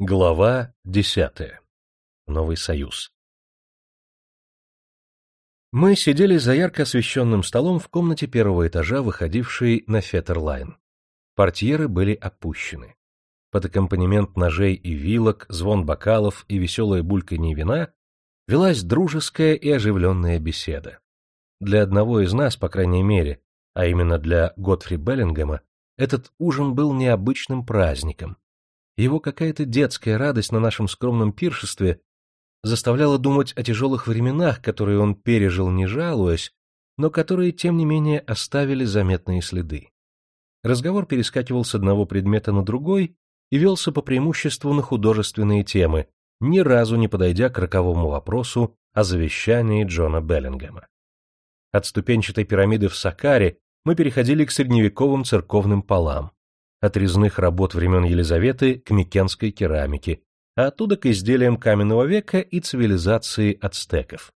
Глава десятая. Новый союз. Мы сидели за ярко освещенным столом в комнате первого этажа, выходившей на Феттерлайн. Портьеры были опущены. Под аккомпанемент ножей и вилок, звон бокалов и веселое бульканье вина велась дружеская и оживленная беседа. Для одного из нас, по крайней мере, а именно для Готфри Беллингема, этот ужин был необычным праздником, его какая-то детская радость на нашем скромном пиршестве заставляла думать о тяжелых временах, которые он пережил, не жалуясь, но которые, тем не менее, оставили заметные следы. Разговор перескакивал с одного предмета на другой и велся по преимуществу на художественные темы, ни разу не подойдя к роковому вопросу о завещании Джона Беллингема. От ступенчатой пирамиды в Сакаре мы переходили к средневековым церковным полам, от резных работ времен Елизаветы к микенской керамике, а оттуда к изделиям каменного века и цивилизации ацтеков.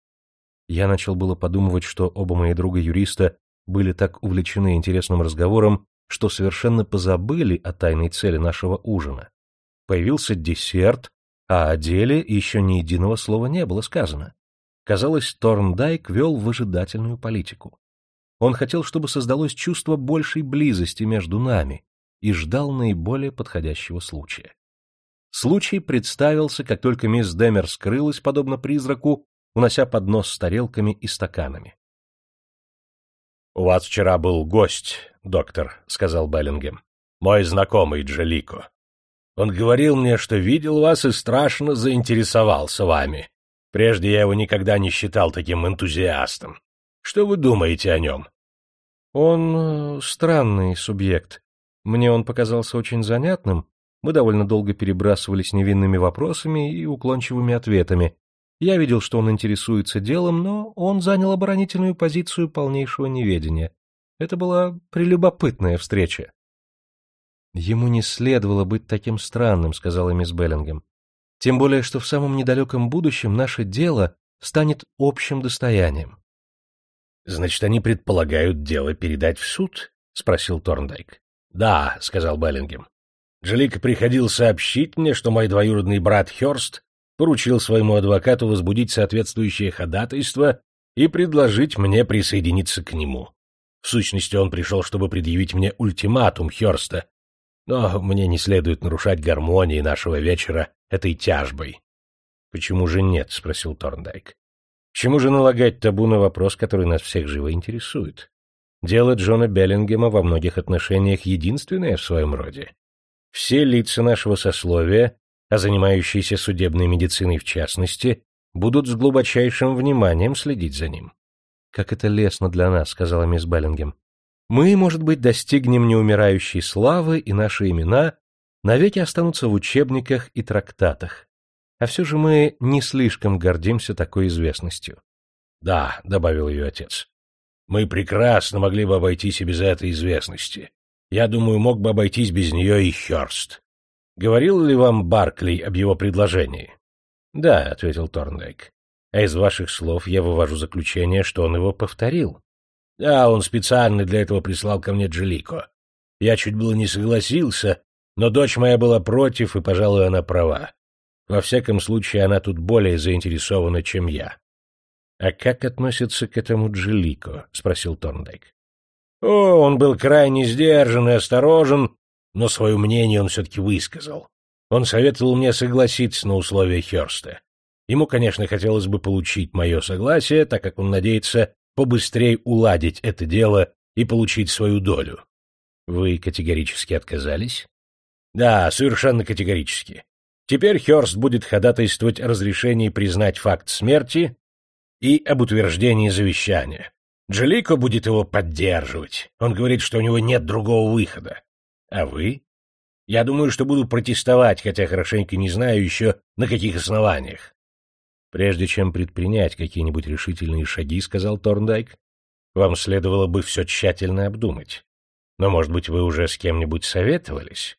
Я начал было подумывать, что оба мои друга-юриста были так увлечены интересным разговором, что совершенно позабыли о тайной цели нашего ужина. Появился десерт, а о деле еще ни единого слова не было сказано. Казалось, Торндайк вел выжидательную политику. Он хотел, чтобы создалось чувство большей близости между нами, и ждал наиболее подходящего случая. Случай представился, как только мисс Демер скрылась, подобно призраку, унося поднос с тарелками и стаканами. — У вас вчера был гость, доктор, — сказал Беллингем. — Мой знакомый Джелико. Он говорил мне, что видел вас и страшно заинтересовался вами. Прежде я его никогда не считал таким энтузиастом. Что вы думаете о нем? — Он э, странный субъект, мне он показался очень занятным, мы довольно долго перебрасывались невинными вопросами и уклончивыми ответами. Я видел, что он интересуется делом, но он занял оборонительную позицию полнейшего неведения. Это была прелюбопытная встреча. «Ему не следовало быть таким странным», — сказала мисс Беллингем. «Тем более, что в самом недалеком будущем наше дело станет общим достоянием». «Значит, они предполагают дело передать в суд?» — спросил Торндайк. «Да», — сказал Беллингем. «Джелика приходил сообщить мне, что мой двоюродный брат Хёрст поручил своему адвокату возбудить соответствующее ходатайство и предложить мне присоединиться к нему. В сущности, он пришел, чтобы предъявить мне ультиматум Хёрста, но мне не следует нарушать гармонии нашего вечера этой тяжбой. — Почему же нет? — спросил Торндайк. — Чему же налагать табу на вопрос, который нас всех живо интересует? Дело Джона Беллингема во многих отношениях единственное в своем роде. Все лица нашего сословия, а занимающиеся судебной медициной в частности, будут с глубочайшим вниманием следить за ним. «Как это лестно для нас», — сказала мисс Беллингем. «Мы, может быть, достигнем неумирающей славы, и наши имена навеки останутся в учебниках и трактатах. А все же мы не слишком гордимся такой известностью». «Да», — добавил ее отец, мы прекрасно могли бы обойтись и без этой известности. Я думаю, мог бы обойтись без нее и Хёрст. Говорил ли вам Баркли об его предложении? — Да, — ответил Торндайк. — А из ваших слов я вывожу заключение, что он его повторил. — Да, он специально для этого прислал ко мне Джелико. Я чуть было не согласился, но дочь моя была против, и, пожалуй, она права. Во всяком случае, она тут более заинтересована, чем я. «А как относится к этому Джилико?» — спросил Торндайк. «О, он был крайне сдержан и осторожен, но свое мнение он все-таки высказал. Он советовал мне согласиться на условия Херста. Ему, конечно, хотелось бы получить мое согласие, так как он надеется побыстрее уладить это дело и получить свою долю. Вы категорически отказались? Да, совершенно категорически. Теперь Херст будет ходатайствовать о разрешении признать факт смерти и об утверждении завещания. Джелико будет его поддерживать. Он говорит, что у него нет другого выхода. А вы? Я думаю, что буду протестовать, хотя хорошенько не знаю еще, на каких основаниях. Прежде чем предпринять какие-нибудь решительные шаги, — сказал Торндайк, — вам следовало бы все тщательно обдумать. Но, может быть, вы уже с кем-нибудь советовались?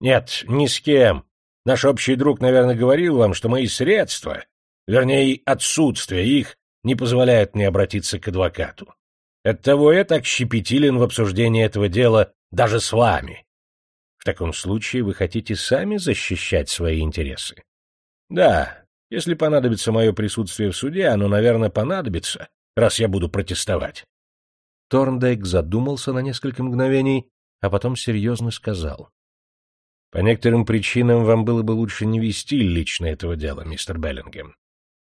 Нет, ни с кем. Наш общий друг, наверное, говорил вам, что мои средства, вернее, отсутствие их, не позволяет мне обратиться к адвокату. Оттого я так щепетилен в обсуждении этого дела даже с вами. В таком случае вы хотите сами защищать свои интересы? Да, если понадобится мое присутствие в суде, оно, наверное, понадобится, раз я буду протестовать. Торндейк задумался на несколько мгновений, а потом серьезно сказал. — По некоторым причинам вам было бы лучше не вести лично этого дела, мистер Беллингем.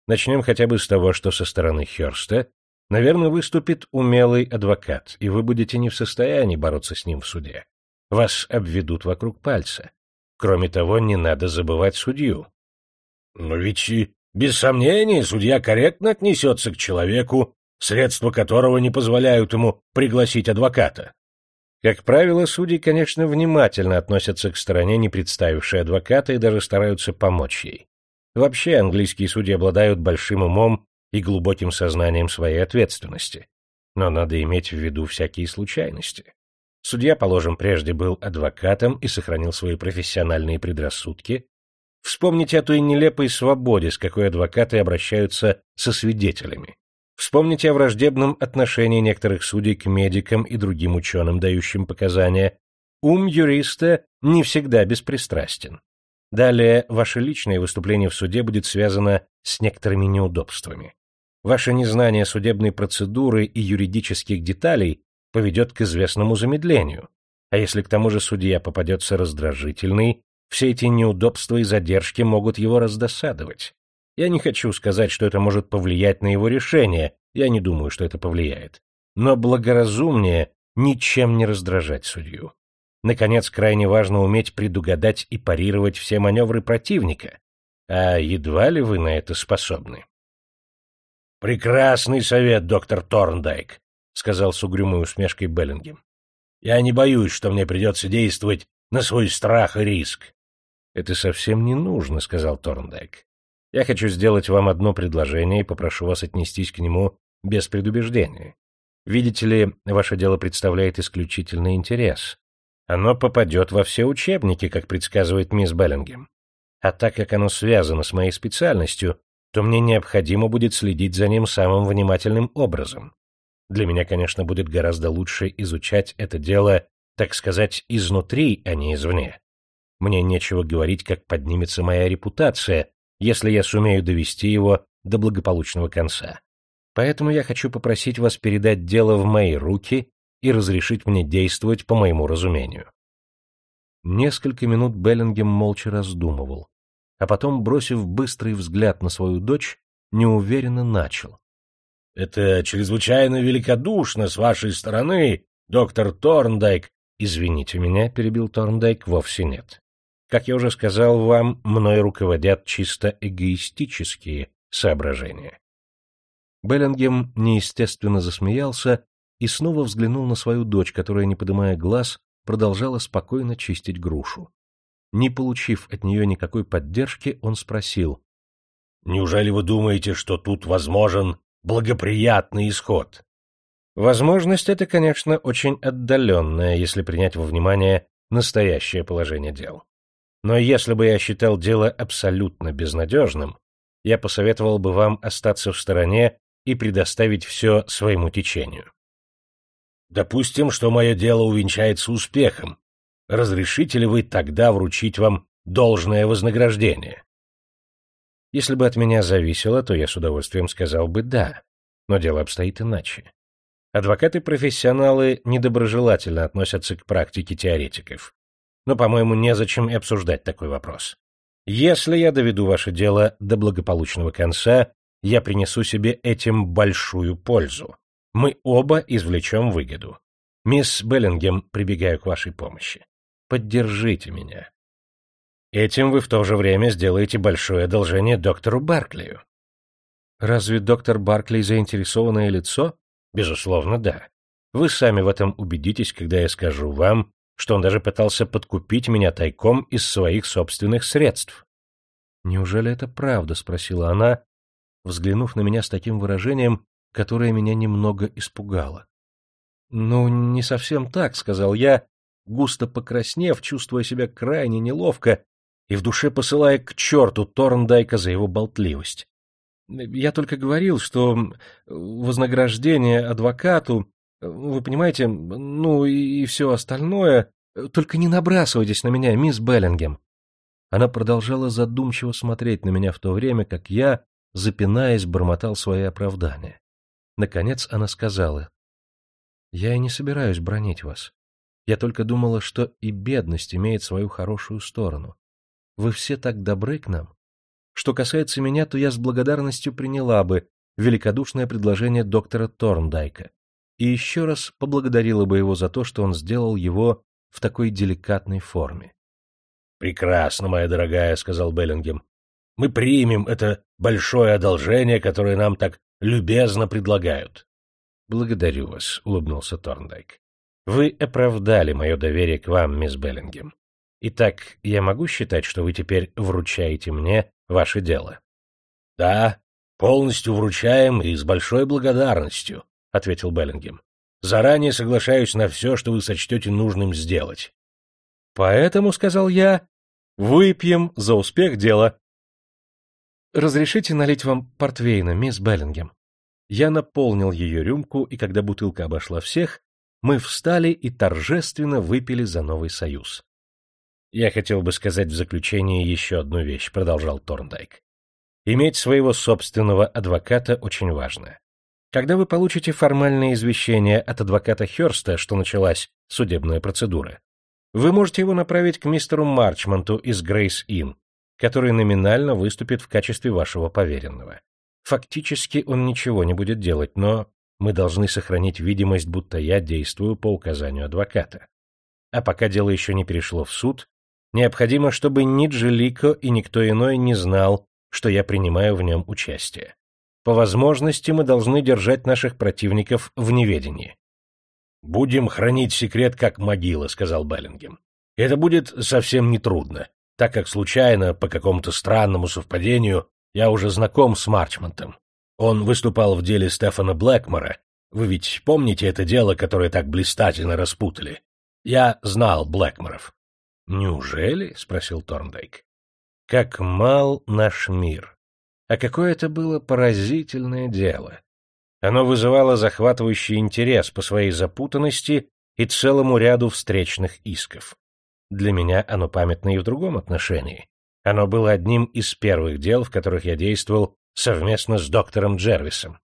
Начнем хотя бы с того, что со стороны Хёрста, наверное, выступит умелый адвокат, и вы будете не в состоянии бороться с ним в суде. Вас обведут вокруг пальца. Кроме того, не надо забывать судью. Но ведь, без сомнения, судья корректно отнесется к человеку, средства которого не позволяют ему пригласить адвоката. Как правило, судьи, конечно, внимательно относятся к стороне, не представившей адвоката, и даже стараются помочь ей. Вообще, английские судьи обладают большим умом и глубоким сознанием своей ответственности. Но надо иметь в виду всякие случайности. Судья, положим, прежде был адвокатом и сохранил свои профессиональные предрассудки, Вспомните о той нелепой свободе, с какой адвокаты обращаются со свидетелями. Вспомните о враждебном отношении некоторых судей к медикам и другим ученым, дающим показания. Ум юриста не всегда беспристрастен. Далее, ваше личное выступление в суде будет связано с некоторыми неудобствами. Ваше незнание судебной процедуры и юридических деталей поведет к известному замедлению. А если к тому же судья попадется раздражительный все эти неудобства и задержки могут его раздосадовать. Я не хочу сказать, что это может повлиять на его решение, я не думаю, что это повлияет. Но благоразумнее ничем не раздражать судью. Наконец, крайне важно уметь предугадать и парировать все маневры противника. А едва ли вы на это способны? — Прекрасный совет, доктор Торндайк, — сказал с угрюмой усмешкой Беллингем. — Я не боюсь, что мне придется действовать на свой страх и риск. — Это совсем не нужно, — сказал Торндайк. — Я хочу сделать вам одно предложение и попрошу вас отнестись к нему без предубеждения. Видите ли, ваше дело представляет исключительный интерес. Оно попадет во все учебники, как предсказывает мисс Беллингем. А так как оно связано с моей специальностью, то мне необходимо будет следить за ним самым внимательным образом. Для меня, конечно, будет гораздо лучше изучать это дело, так сказать, изнутри, а не извне. Мне нечего говорить, как поднимется моя репутация, если я сумею довести его до благополучного конца. Поэтому я хочу попросить вас передать дело в мои руки и разрешить мне действовать по моему разумению. Несколько минут Беллингем молча раздумывал, а потом, бросив быстрый взгляд на свою дочь, неуверенно начал. — Это чрезвычайно великодушно с вашей стороны, доктор Торндайк. — Извините меня, — перебил Торндайк, — вовсе нет. Как я уже сказал вам, мной руководят чисто эгоистические соображения. Беллингем неестественно засмеялся и снова взглянул на свою дочь, которая, не поднимая глаз, продолжала спокойно чистить грушу. Не получив от нее никакой поддержки, он спросил. — Неужели вы думаете, что тут возможен благоприятный исход? Возможность эта, конечно, очень отдаленная, если принять во внимание настоящее положение дел. Но если бы я считал дело абсолютно безнадежным, я посоветовал бы вам остаться в стороне и предоставить все своему течению. Допустим, что мое дело увенчается успехом. Разрешите ли вы тогда вручить вам должное вознаграждение? Если бы от меня зависело, то я с удовольствием сказал бы «да», но дело обстоит иначе. Адвокаты-профессионалы недоброжелательно относятся к практике теоретиков но, по-моему, незачем и обсуждать такой вопрос. Если я доведу ваше дело до благополучного конца, я принесу себе этим большую пользу. Мы оба извлечем выгоду. Мисс Беллингем, прибегаю к вашей помощи. Поддержите меня. Этим вы в то же время сделаете большое одолжение доктору Барклию. Разве доктор Баркли заинтересованное лицо? Безусловно, да. Вы сами в этом убедитесь, когда я скажу вам, что он даже пытался подкупить меня тайком из своих собственных средств. «Неужели это правда?» — спросила она, взглянув на меня с таким выражением, которое меня немного испугало. «Ну, не совсем так», — сказал я, густо покраснев, чувствуя себя крайне неловко и в душе посылая к черту Торндайка за его болтливость. Я только говорил, что вознаграждение адвокату вы понимаете, ну и все остальное... Только не набрасывайтесь на меня, мисс Беллингем. Она продолжала задумчиво смотреть на меня в то время, как я, запинаясь, бормотал свои оправдания. Наконец она сказала, «Я и не собираюсь бронить вас. Я только думала, что и бедность имеет свою хорошую сторону. Вы все так добры к нам. Что касается меня, то я с благодарностью приняла бы великодушное предложение доктора Торндайка и еще раз поблагодарила бы его за то, что он сделал его в такой деликатной форме. «Прекрасно, моя дорогая», — сказал Беллингем. «Мы примем это большое одолжение, которое нам так любезно предлагают». «Благодарю вас», — улыбнулся Торндайк. «Вы оправдали мое доверие к вам, мисс Беллингем. Итак, я могу считать, что вы теперь вручаете мне ваше дело?» «Да, полностью вручаем и с большой благодарностью», — ответил Беллингем. «Заранее соглашаюсь на все, что вы сочтете нужным сделать». «Поэтому, — сказал я, — выпьем за успех дела». «Разрешите налить вам портвейна, мисс Беллингем?» Я наполнил ее рюмку, и когда бутылка обошла всех, мы встали и торжественно выпили за новый союз. «Я хотел бы сказать в заключение еще одну вещь», — продолжал Торндайк. «Иметь своего собственного адвоката очень важно. Когда вы получите формальное извещение от адвоката Хёрста, что началась судебная процедура, вы можете его направить к мистеру Марчмонту из Грейс Инн, который номинально выступит в качестве вашего поверенного. Фактически он ничего не будет делать, но мы должны сохранить видимость, будто я действую по указанию адвоката. А пока дело еще не перешло в суд, необходимо, чтобы ни Джелико и никто иной не знал, что я принимаю в нем участие. По возможности мы должны держать наших противников в неведении. «Будем хранить секрет как могила», — сказал Беллингем. «Это будет совсем нетрудно, так как случайно, по какому-то странному совпадению, я уже знаком с Марчмонтом. Он выступал в деле Стефана Блэкмора. Вы ведь помните это дело, которое так блистательно распутали? Я знал Блэкморов». «Неужели?» — спросил Торндайк. «Как мал наш мир! А какое это было поразительное дело! Оно вызывало захватывающий интерес по своей запутанности и целому ряду встречных исков. Для меня оно памятно и в другом отношении. Оно было одним из первых дел, в которых я действовал совместно с доктором Джервисом.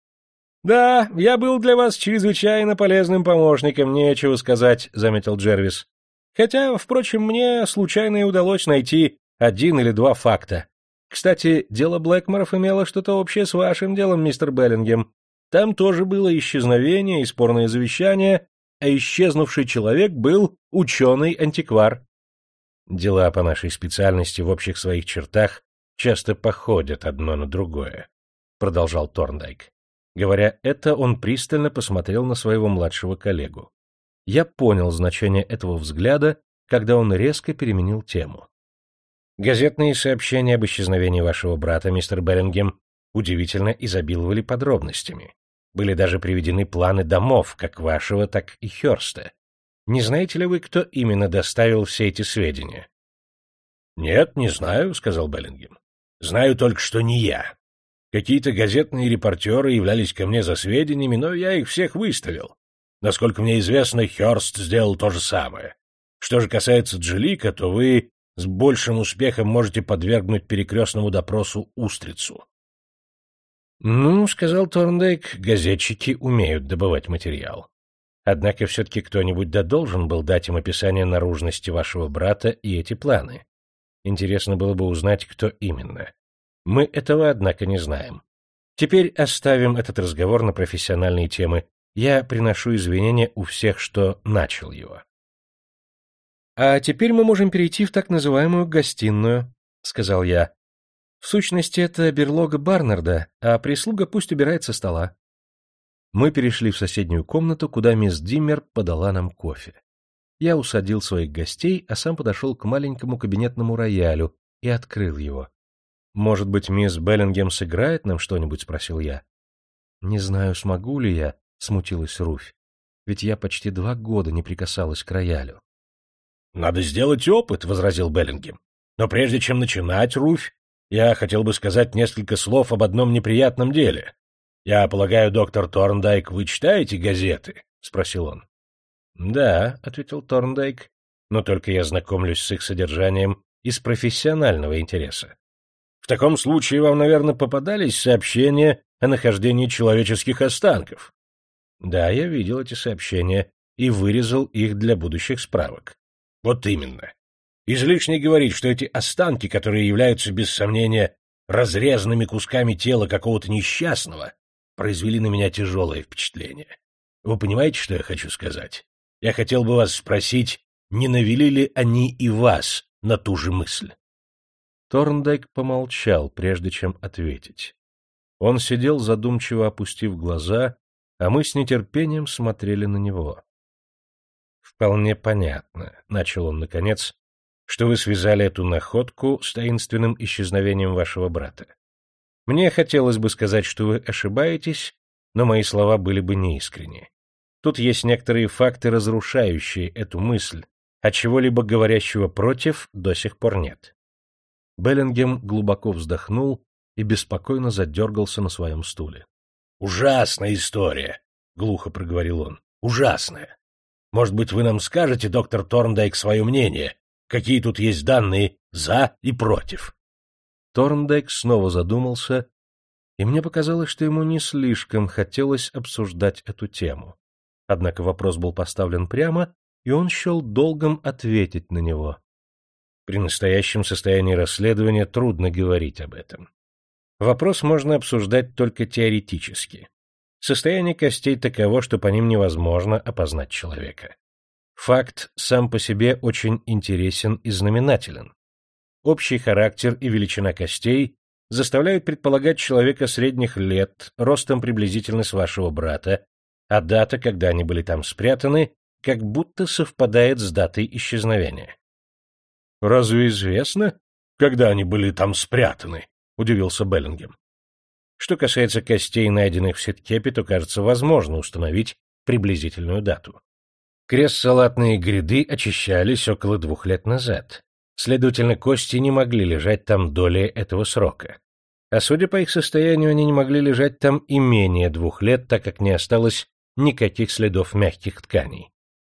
«Да, я был для вас чрезвычайно полезным помощником, нечего сказать», — заметил Джервис. «Хотя, впрочем, мне случайно и удалось найти один или два факта. Кстати, дело Блэкморов имело что-то общее с вашим делом, мистер Беллингем. Там тоже было исчезновение и спорное завещание, а исчезнувший человек был ученый-антиквар. Дела по нашей специальности в общих своих чертах часто походят одно на другое, — продолжал Торндайк. Говоря это, он пристально посмотрел на своего младшего коллегу. Я понял значение этого взгляда, когда он резко переменил тему. Газетные сообщения об исчезновении вашего брата, мистер Берингем, удивительно изобиловали подробностями. Были даже приведены планы домов, как вашего, так и Хёрста. Не знаете ли вы, кто именно доставил все эти сведения? — Нет, не знаю, — сказал Беллингем. — Знаю только, что не я. Какие-то газетные репортеры являлись ко мне за сведениями, но я их всех выставил. Насколько мне известно, Хёрст сделал то же самое. Что же касается Джелика, то вы с большим успехом можете подвергнуть перекрестному допросу устрицу. «Ну, — сказал Торндейк, — газетчики умеют добывать материал. Однако все-таки кто-нибудь да должен был дать им описание наружности вашего брата и эти планы. Интересно было бы узнать, кто именно. Мы этого, однако, не знаем. Теперь оставим этот разговор на профессиональные темы. Я приношу извинения у всех, что начал его. А теперь мы можем перейти в так называемую гостиную, — сказал я. В сущности, это берлога Барнарда, а прислуга пусть убирает со стола. Мы перешли в соседнюю комнату, куда мисс Диммер подала нам кофе. Я усадил своих гостей, а сам подошел к маленькому кабинетному роялю и открыл его. «Может быть, мисс Беллингем сыграет нам что-нибудь?» — спросил я. «Не знаю, смогу ли я», — смутилась Руфь. «Ведь я почти два года не прикасалась к роялю». «Надо сделать опыт», — возразил Беллингем. «Но прежде чем начинать, Руфь, я хотел бы сказать несколько слов об одном неприятном деле. Я полагаю, доктор Торндайк, вы читаете газеты? — спросил он. — Да, — ответил Торндайк. но только я знакомлюсь с их содержанием из профессионального интереса. В таком случае вам, наверное, попадались сообщения о нахождении человеческих останков. Да, я видел эти сообщения и вырезал их для будущих справок. Вот именно. Излишне говорить, что эти останки, которые являются, без сомнения, разрезанными кусками тела какого-то несчастного, произвели на меня тяжелое впечатление. Вы понимаете, что я хочу сказать? Я хотел бы вас спросить, не навели ли они и вас на ту же мысль? Торндайк помолчал, прежде чем ответить. Он сидел, задумчиво опустив глаза, а мы с нетерпением смотрели на него. «Вполне понятно», — начал он наконец, — «что вы связали эту находку с таинственным исчезновением вашего брата. Мне хотелось бы сказать, что вы ошибаетесь, но мои слова были бы неискренни. Тут есть некоторые факты, разрушающие эту мысль, а чего-либо говорящего против до сих пор нет. Беллингем глубоко вздохнул и беспокойно задергался на своем стуле. — Ужасная история, — глухо проговорил он. — Ужасная. Может быть, вы нам скажете, доктор Торндайк, свое мнение, какие тут есть данные за и против? Торндайк снова задумался, и мне показалось, что ему не слишком хотелось обсуждать эту тему. Однако вопрос был поставлен прямо, и он счел долгом ответить на него. При настоящем состоянии расследования трудно говорить об этом. Вопрос можно обсуждать только теоретически. Состояние костей таково, что по ним невозможно опознать человека. Факт сам по себе очень интересен и знаменателен. Общий характер и величина костей заставляют предполагать человека средних лет, ростом приблизительно с вашего брата, а дата, когда они были там спрятаны, как будто совпадает с датой исчезновения. — Разве известно, когда они были там спрятаны? — удивился Беллингем. Что касается костей, найденных в Ситкепе, то, кажется, возможно установить приблизительную дату. Крест-салатные гряды очищались около двух лет назад. Следовательно, кости не могли лежать там доли этого срока. А судя по их состоянию, они не могли лежать там и менее двух лет, так как не осталось никаких следов мягких тканей.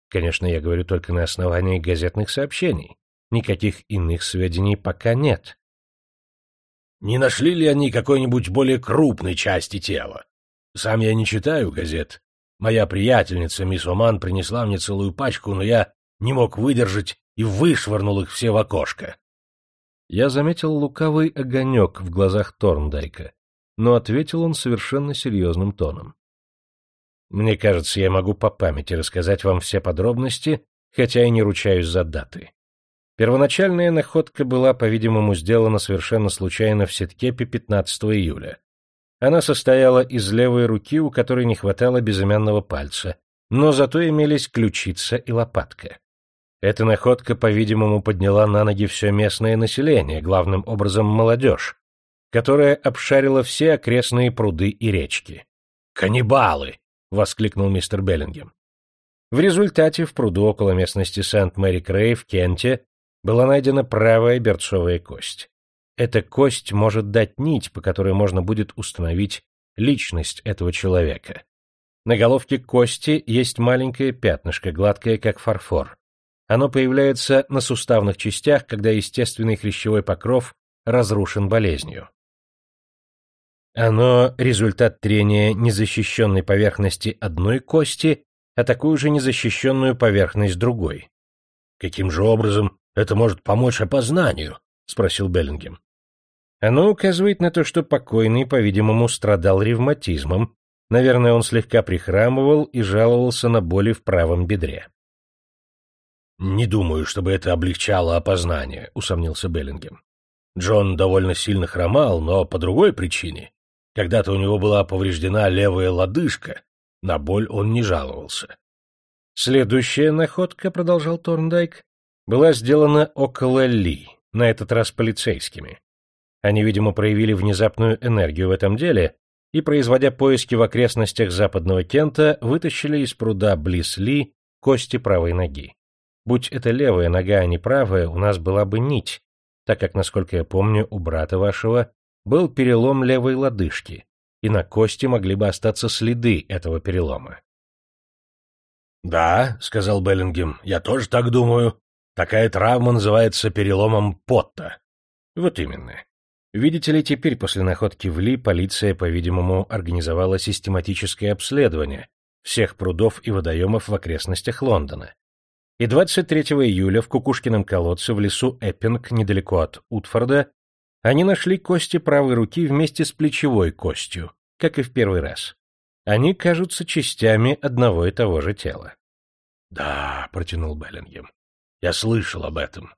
Конечно, я говорю только на основании газетных сообщений. Никаких иных сведений пока нет. Не нашли ли они какой-нибудь более крупной части тела? Сам я не читаю газет. Моя приятельница, мисс Оман, принесла мне целую пачку, но я не мог выдержать и вышвырнул их все в окошко. Я заметил лукавый огонек в глазах Торндайка, но ответил он совершенно серьезным тоном. Мне кажется, я могу по памяти рассказать вам все подробности, хотя и не ручаюсь за даты. Первоначальная находка была, по-видимому, сделана совершенно случайно в Сеткепе 15 июля. Она состояла из левой руки, у которой не хватало безымянного пальца, но зато имелись ключица и лопатка. Эта находка, по-видимому, подняла на ноги все местное население, главным образом молодежь, которая обшарила все окрестные пруды и речки. «Каннибалы!» — воскликнул мистер Беллингем. В результате в пруду около местности Сент-Мэри-Крей в Кенте была найдена правая берцовая кость. Эта кость может дать нить, по которой можно будет установить личность этого человека. На головке кости есть маленькое пятнышко, гладкое как фарфор. Оно появляется на суставных частях, когда естественный хрящевой покров разрушен болезнью. Оно — результат трения незащищенной поверхности одной кости, а такую же незащищенную поверхность другой. — Каким же образом это может помочь опознанию? — спросил Беллингем. Оно указывает на то, что покойный, по-видимому, страдал ревматизмом, наверное, он слегка прихрамывал и жаловался на боли в правом бедре. — Не думаю, чтобы это облегчало опознание, — усомнился Беллингем. Джон довольно сильно хромал, но по другой причине. Когда-то у него была повреждена левая лодыжка, на боль он не жаловался. Следующая находка, продолжал Торндайк, была сделана около Ли, на этот раз полицейскими. Они, видимо, проявили внезапную энергию в этом деле и, производя поиски в окрестностях западного Кента, вытащили из пруда близ Ли кости правой ноги. Будь это левая нога, а не правая, у нас была бы нить, так как, насколько я помню, у брата вашего был перелом левой лодыжки, и на кости могли бы остаться следы этого перелома. — Да, — сказал Беллингем, — я тоже так думаю. Такая травма называется переломом Потта. Вот именно. Видите ли, теперь после находки в Ли полиция, по-видимому, организовала систематическое обследование всех прудов и водоемов в окрестностях Лондона. И 23 июля в Кукушкином колодце в лесу Эппинг, недалеко от Утфорда, они нашли кости правой руки вместе с плечевой костью, как и в первый раз. Они кажутся частями одного и того же тела. — Да, — протянул Беллингем, — я слышал об этом.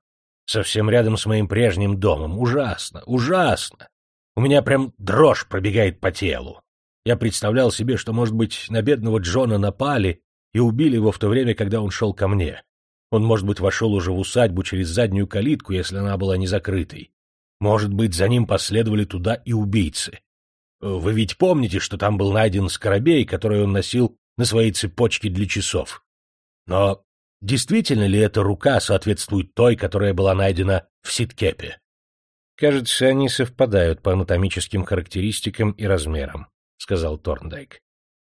Совсем рядом с моим прежним домом. Ужасно, ужасно. У меня прям дрожь пробегает по телу. Я представлял себе, что, может быть, на бедного Джона напали и убили его в то время, когда он шел ко мне. Он, может быть, вошел уже в усадьбу через заднюю калитку, если она была не закрытой. Может быть, за ним последовали туда и убийцы. Вы ведь помните, что там был найден скоробей, который он носил на своей цепочке для часов? Но действительно ли эта рука соответствует той, которая была найдена в Ситкепе? Кажется, они совпадают по анатомическим характеристикам и размерам, сказал Торндайк.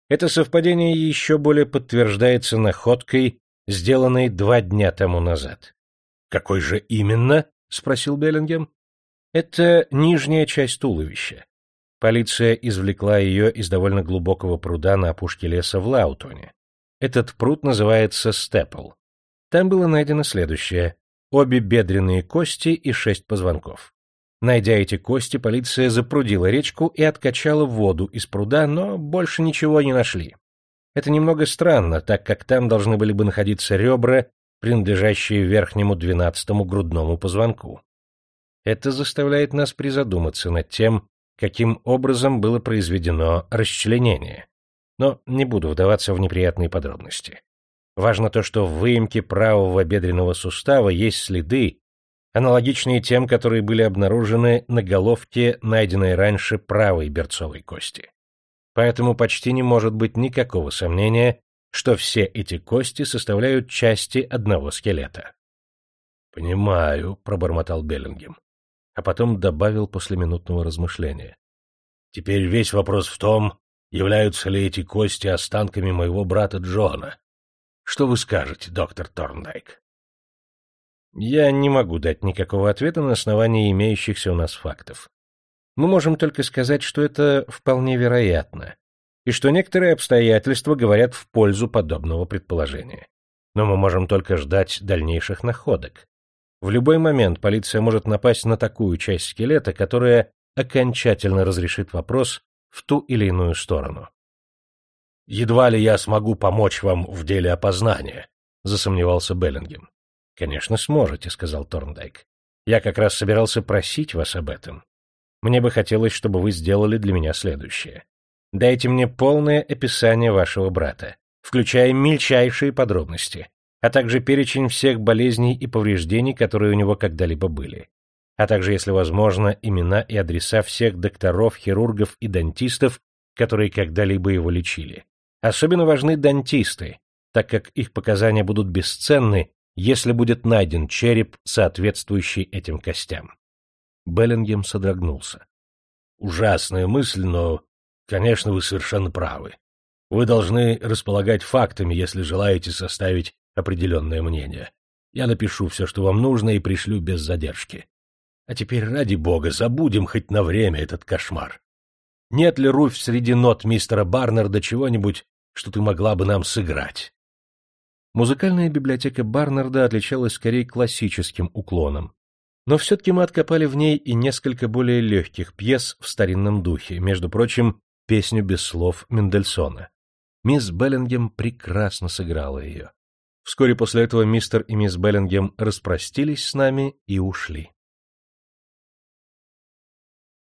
Это совпадение еще более подтверждается находкой, сделанной два дня тому назад. Какой же именно? спросил Беллингем. Это нижняя часть туловища. Полиция извлекла ее из довольно глубокого пруда на опушке леса в Лаутоне. Этот пруд называется Степл. Там было найдено следующее. Обе бедренные кости и шесть позвонков. Найдя эти кости, полиция запрудила речку и откачала воду из пруда, но больше ничего не нашли. Это немного странно, так как там должны были бы находиться ребра, принадлежащие верхнему двенадцатому грудному позвонку. Это заставляет нас призадуматься над тем, каким образом было произведено расчленение. Но не буду вдаваться в неприятные подробности. Важно то, что в выемке правого бедренного сустава есть следы, аналогичные тем, которые были обнаружены на головке, найденной раньше правой берцовой кости. Поэтому почти не может быть никакого сомнения, что все эти кости составляют части одного скелета. «Понимаю», — пробормотал Беллингем а потом добавил после минутного размышления. «Теперь весь вопрос в том, являются ли эти кости останками моего брата Джона. Что вы скажете, доктор Торндайк?» Я не могу дать никакого ответа на основании имеющихся у нас фактов. Мы можем только сказать, что это вполне вероятно, и что некоторые обстоятельства говорят в пользу подобного предположения. Но мы можем только ждать дальнейших находок. В любой момент полиция может напасть на такую часть скелета, которая окончательно разрешит вопрос в ту или иную сторону. «Едва ли я смогу помочь вам в деле опознания», — засомневался Беллингем. «Конечно, сможете», — сказал Торндайк. «Я как раз собирался просить вас об этом. Мне бы хотелось, чтобы вы сделали для меня следующее. Дайте мне полное описание вашего брата, включая мельчайшие подробности, а также перечень всех болезней и повреждений, которые у него когда-либо были, а также, если возможно, имена и адреса всех докторов, хирургов и дантистов, которые когда-либо его лечили. Особенно важны дантисты, так как их показания будут бесценны, если будет найден череп, соответствующий этим костям. Беллингем содрогнулся. Ужасная мысль, но, конечно, вы совершенно правы. Вы должны располагать фактами, если желаете составить определенное мнение. Я напишу все, что вам нужно, и пришлю без задержки. А теперь, ради бога, забудем хоть на время этот кошмар. Нет ли, Руфь, среди нот мистера Барнарда чего-нибудь, что ты могла бы нам сыграть? Музыкальная библиотека Барнарда отличалась скорее классическим уклоном. Но все-таки мы откопали в ней и несколько более легких пьес в старинном духе, между прочим, песню без слов Мендельсона. Мисс Беллингем прекрасно сыграла ее. Вскоре после этого мистер и мисс Беллингем распростились с нами и ушли.